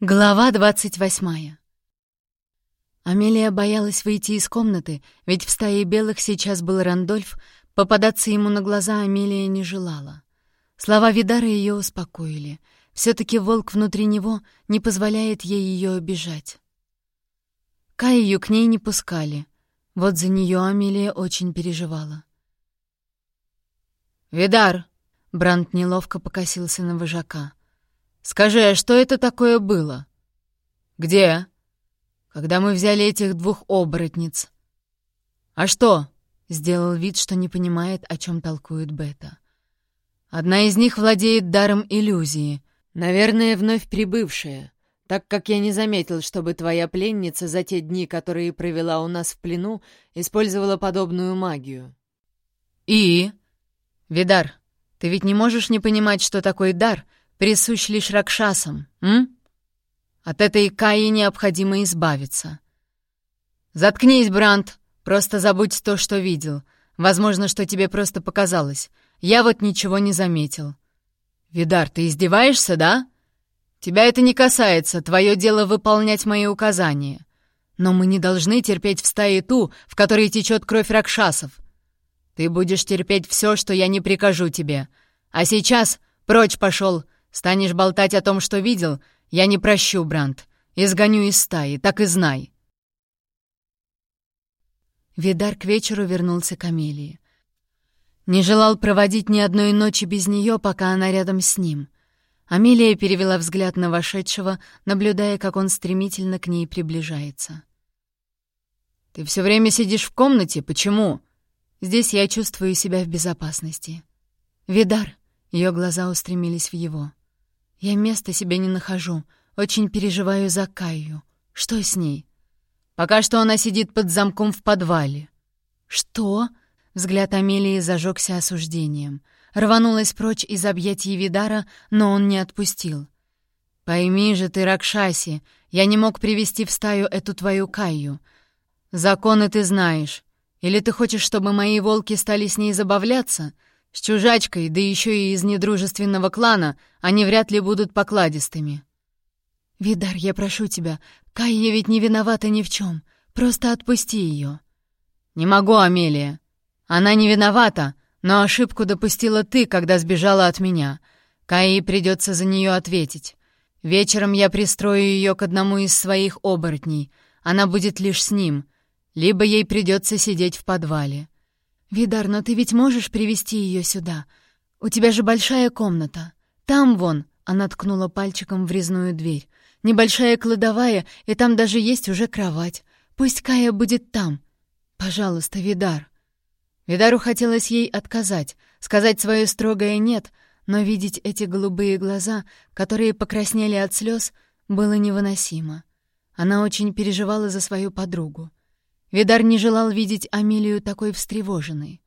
Глава двадцать восьмая. Амелия боялась выйти из комнаты, ведь в стае белых сейчас был Рандольф, попадаться ему на глаза Амелия не желала. Слова Видара ее успокоили. все таки волк внутри него не позволяет ей ее обижать. Каю к ней не пускали. Вот за нее Амелия очень переживала. «Видар!» — Брант неловко покосился на вожака — Скажи, а что это такое было? Где? Когда мы взяли этих двух оборотниц. А что? Сделал вид, что не понимает, о чем толкует Бета. Одна из них владеет даром иллюзии, наверное, вновь прибывшая, так как я не заметил, чтобы твоя пленница за те дни, которые провела у нас в плену, использовала подобную магию. И? Видар, ты ведь не можешь не понимать, что такой дар — присущ лишь ракшасам, м? От этой Каи необходимо избавиться. Заткнись, Бранд, просто забудь то, что видел. Возможно, что тебе просто показалось. Я вот ничего не заметил. Видар, ты издеваешься, да? Тебя это не касается, твое дело выполнять мои указания. Но мы не должны терпеть в стае ту, в которой течет кровь ракшасов. Ты будешь терпеть все, что я не прикажу тебе. А сейчас прочь пошел, Станешь болтать о том, что видел, я не прощу, Бранд. Изгоню из стаи, так и знай». Видар к вечеру вернулся к Амелии. Не желал проводить ни одной ночи без нее, пока она рядом с ним. Амелия перевела взгляд на вошедшего, наблюдая, как он стремительно к ней приближается. «Ты все время сидишь в комнате? Почему?» «Здесь я чувствую себя в безопасности». «Видар», — ее глаза устремились в его. Я места себе не нахожу. Очень переживаю за Каю. Что с ней? Пока что она сидит под замком в подвале. Что? Взгляд Амелии зажегся осуждением. Рванулась прочь из объятий Видара, но он не отпустил. «Пойми же ты, Ракшаси, я не мог привести в стаю эту твою Каю. Законы ты знаешь. Или ты хочешь, чтобы мои волки стали с ней забавляться?» С чужачкой, да еще и из недружественного клана, они вряд ли будут покладистыми. «Видар, я прошу тебя, Кайя ведь не виновата ни в чем. Просто отпусти ее». «Не могу, Амелия. Она не виновата, но ошибку допустила ты, когда сбежала от меня. Кайе придется за нее ответить. Вечером я пристрою ее к одному из своих оборотней. Она будет лишь с ним. Либо ей придется сидеть в подвале. «Видар, но ты ведь можешь привести ее сюда? У тебя же большая комната. Там вон!» — она ткнула пальчиком в резную дверь. «Небольшая кладовая, и там даже есть уже кровать. Пусть Кая будет там. Пожалуйста, Видар». Видару хотелось ей отказать, сказать свое строгое «нет», но видеть эти голубые глаза, которые покраснели от слез, было невыносимо. Она очень переживала за свою подругу. Видар не желал видеть Амелию такой встревоженной.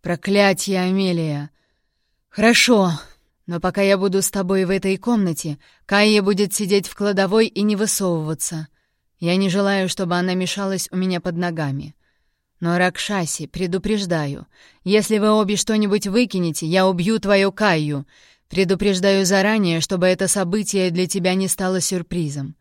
«Проклятье, Амелия! Хорошо, но пока я буду с тобой в этой комнате, Кайя будет сидеть в кладовой и не высовываться. Я не желаю, чтобы она мешалась у меня под ногами. Но, Ракшаси, предупреждаю, если вы обе что-нибудь выкинете, я убью твою Кайю. Предупреждаю заранее, чтобы это событие для тебя не стало сюрпризом.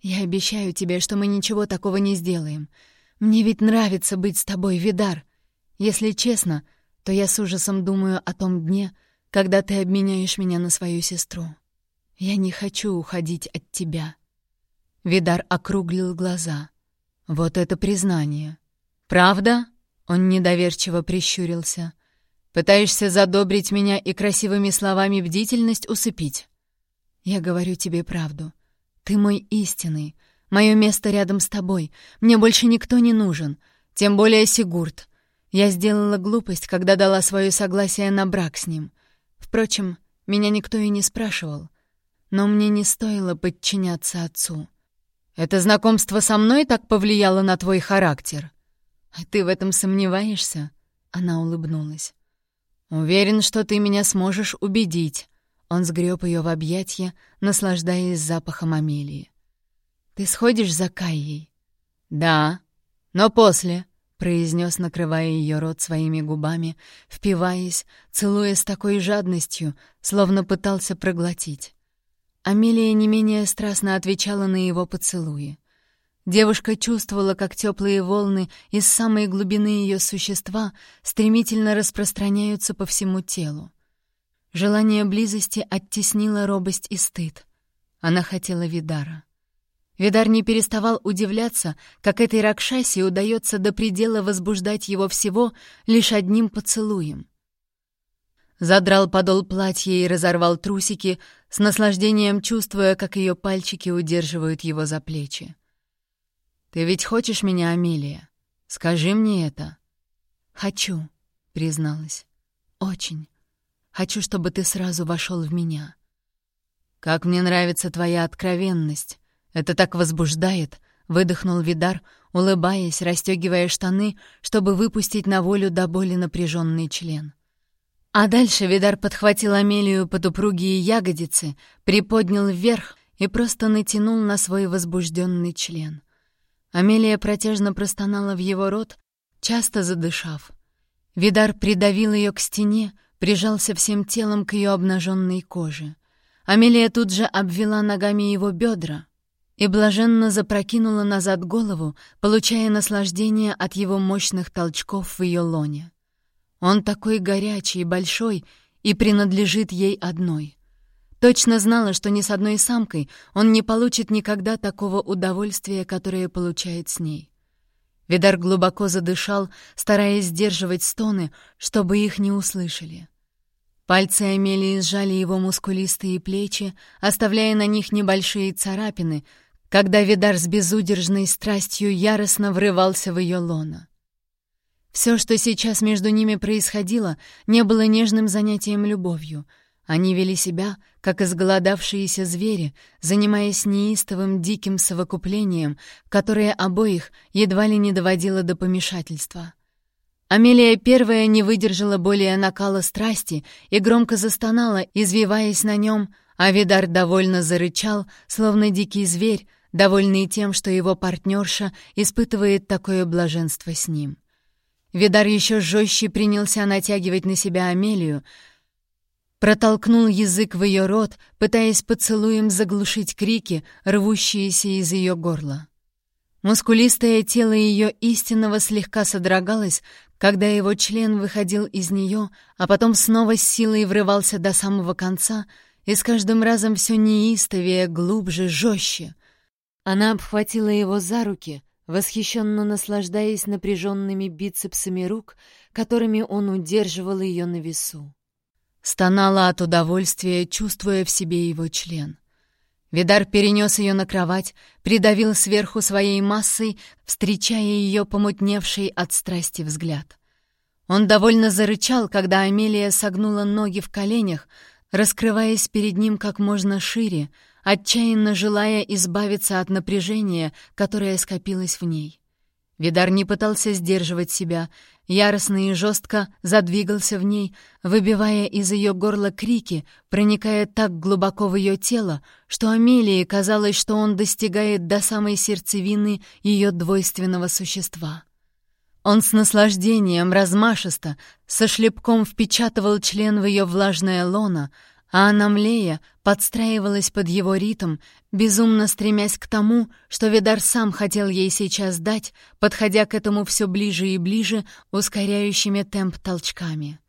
Я обещаю тебе, что мы ничего такого не сделаем. Мне ведь нравится быть с тобой, Видар. Если честно, то я с ужасом думаю о том дне, когда ты обменяешь меня на свою сестру. Я не хочу уходить от тебя». Видар округлил глаза. «Вот это признание. Правда?» Он недоверчиво прищурился. «Пытаешься задобрить меня и красивыми словами бдительность усыпить?» «Я говорю тебе правду. Ты мой истинный, Мое место рядом с тобой. Мне больше никто не нужен. Тем более Сигурд. Я сделала глупость, когда дала свое согласие на брак с ним. Впрочем, меня никто и не спрашивал. Но мне не стоило подчиняться отцу. Это знакомство со мной так повлияло на твой характер? А ты в этом сомневаешься? Она улыбнулась. Уверен, что ты меня сможешь убедить. Он сгреб ее в объятья, наслаждаясь запахом Амелии. «Ты сходишь за Кайей?» «Да, но после», — произнес, накрывая ее рот своими губами, впиваясь, целуя с такой жадностью, словно пытался проглотить. Амелия не менее страстно отвечала на его поцелуи. Девушка чувствовала, как теплые волны из самой глубины ее существа стремительно распространяются по всему телу. Желание близости оттеснило робость и стыд. Она хотела Видара. Видар не переставал удивляться, как этой Ракшасе удается до предела возбуждать его всего лишь одним поцелуем. Задрал подол платья и разорвал трусики, с наслаждением чувствуя, как ее пальчики удерживают его за плечи. «Ты ведь хочешь меня, Амелия? Скажи мне это». «Хочу», — призналась. «Очень. Хочу, чтобы ты сразу вошел в меня». «Как мне нравится твоя откровенность. Это так возбуждает», — выдохнул Видар, улыбаясь, расстегивая штаны, чтобы выпустить на волю до боли напряженный член. А дальше Видар подхватил Амелию под упругие ягодицы, приподнял вверх и просто натянул на свой возбужденный член. Амелия протяжно простонала в его рот, часто задышав. Видар придавил ее к стене, прижался всем телом к ее обнаженной коже. Амелия тут же обвела ногами его бедра и блаженно запрокинула назад голову, получая наслаждение от его мощных толчков в ее лоне. Он такой горячий и большой и принадлежит ей одной. Точно знала, что ни с одной самкой он не получит никогда такого удовольствия, которое получает с ней. Видар глубоко задышал, стараясь сдерживать стоны, чтобы их не услышали. Пальцы Амелии сжали его мускулистые плечи, оставляя на них небольшие царапины, когда Видар с безудержной страстью яростно врывался в ее лоно. Все, что сейчас между ними происходило, не было нежным занятием любовью. Они вели себя, как изголодавшиеся звери, занимаясь неистовым диким совокуплением, которое обоих едва ли не доводило до помешательства. Амелия первая не выдержала более накала страсти и громко застонала, извиваясь на нем, а Видар довольно зарычал, словно дикий зверь, довольный тем, что его партнерша испытывает такое блаженство с ним. Видар еще жестче принялся натягивать на себя Амелию, протолкнул язык в ее рот, пытаясь поцелуем заглушить крики, рвущиеся из ее горла. Мускулистое тело ее истинного слегка содрогалось, когда его член выходил из нее, а потом снова с силой врывался до самого конца, и с каждым разом все неистовее, глубже, жестче. Она обхватила его за руки, восхищенно наслаждаясь напряженными бицепсами рук, которыми он удерживал ее на весу. Стонала от удовольствия, чувствуя в себе его член. Видар перенес ее на кровать, придавил сверху своей массой, встречая ее помутневший от страсти взгляд. Он довольно зарычал, когда Амелия согнула ноги в коленях, раскрываясь перед ним как можно шире, отчаянно желая избавиться от напряжения, которое скопилось в ней. Видар не пытался сдерживать себя, яростно и жестко задвигался в ней, выбивая из ее горла крики, проникая так глубоко в ее тело, что Амелии казалось, что он достигает до самой сердцевины ее двойственного существа. Он с наслаждением, размашисто, со шлепком впечатывал член в ее влажное лоно, а она, млея, подстраивалась под его ритм, безумно стремясь к тому, что Видар сам хотел ей сейчас дать, подходя к этому все ближе и ближе, ускоряющими темп толчками.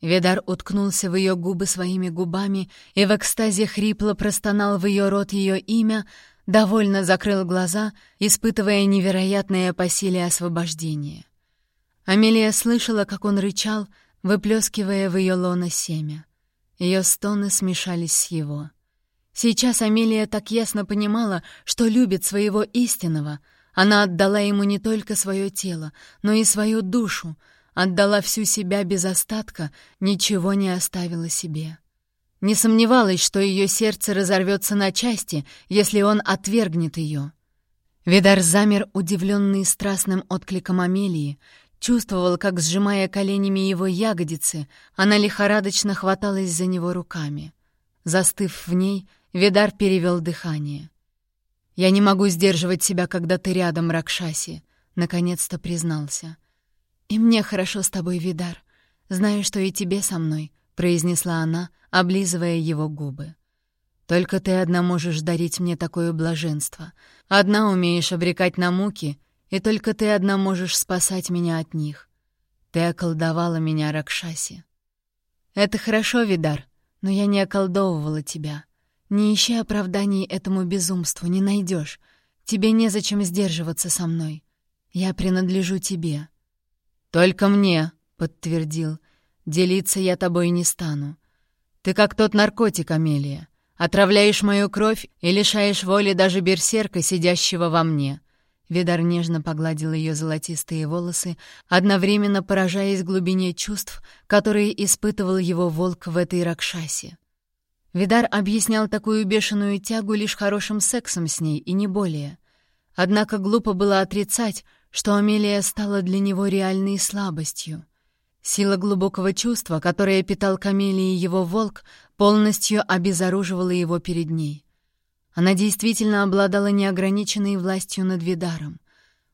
Видар уткнулся в ее губы своими губами и в экстазе хрипло простонал в ее рот ее имя, довольно закрыл глаза, испытывая невероятное по силе освобождение. Амелия слышала, как он рычал, выплескивая в ее лоно семя. Ее стоны смешались с его. Сейчас Амелия так ясно понимала, что любит своего истинного. Она отдала ему не только свое тело, но и свою душу, отдала всю себя без остатка, ничего не оставила себе. Не сомневалась, что ее сердце разорвется на части, если он отвергнет ее. Видар замер, удивленный страстным откликом Амелии, Чувствовал, как, сжимая коленями его ягодицы, она лихорадочно хваталась за него руками. Застыв в ней, Видар перевел дыхание. «Я не могу сдерживать себя, когда ты рядом, Ракшаси», — наконец-то признался. «И мне хорошо с тобой, Видар. Знаю, что и тебе со мной», — произнесла она, облизывая его губы. Только ты одна можешь дарить мне такое блаженство. Одна умеешь обрекать на муки, и только ты одна можешь спасать меня от них. Ты околдовала меня, Ракшаси. Это хорошо, Видар, но я не околдовывала тебя. Не ищи оправданий этому безумству, не найдешь. Тебе незачем сдерживаться со мной. Я принадлежу тебе. Только мне, подтвердил. Делиться я тобой не стану. Ты как тот наркотик, Амелия. Отравляешь мою кровь и лишаешь воли даже берсерка, сидящего во мне. Видар нежно погладил ее золотистые волосы, одновременно поражаясь глубине чувств, которые испытывал его волк в этой ракшасе. Видар объяснял такую бешеную тягу лишь хорошим сексом с ней, и не более. Однако глупо было отрицать, что Амелия стала для него реальной слабостью. Сила глубокого чувства, которое питал к Амелии его волк, полностью обезоруживала его перед ней. Она действительно обладала неограниченной властью над Видаром.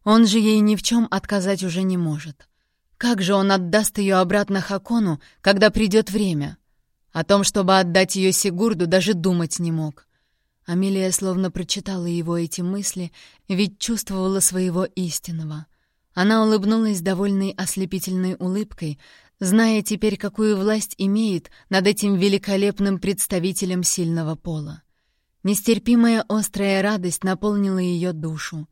Он же ей ни в чем отказать уже не может. Как же он отдаст ее обратно Хакону, когда придет время? О том, чтобы отдать ее Сигурду, даже думать не мог. Амелия словно прочитала его эти мысли, ведь чувствовала своего истинного. Она улыбнулась довольной ослепительной улыбкой, зная теперь, какую власть имеет над этим великолепным представителем сильного пола. Нестерпимая острая радость наполнила ее душу.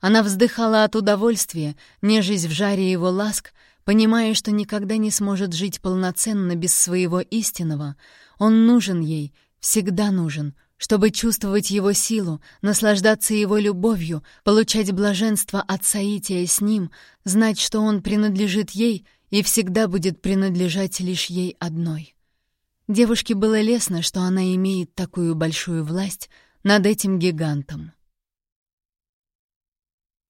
Она вздыхала от удовольствия, нежесть в жаре его ласк, понимая, что никогда не сможет жить полноценно без своего истинного. Он нужен ей, всегда нужен, чтобы чувствовать его силу, наслаждаться его любовью, получать блаженство от соития с ним, знать, что он принадлежит ей и всегда будет принадлежать лишь ей одной. Девушке было лестно, что она имеет такую большую власть над этим гигантом.